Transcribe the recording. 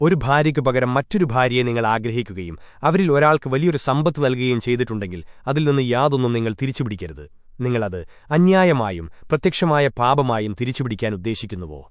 ഒരു ഭാര്യയ്ക്കു പകരം മറ്റൊരു ഭാര്യയെ നിങ്ങൾ ആഗ്രഹിക്കുകയും അവരിൽ ഒരാൾക്ക് വലിയൊരു സമ്പത്ത് നൽകുകയും ചെയ്തിട്ടുണ്ടെങ്കിൽ അതിൽ നിന്ന് യാതൊന്നും നിങ്ങൾ തിരിച്ചുപിടിക്കരുത്. നിങ്ങളത് അന്യായമായും പ്രത്യക്ഷമായ പാപമായും തിരിച്ചുപിടിക്കാൻ ഉദ്ദേശിക്കുന്നുവോ?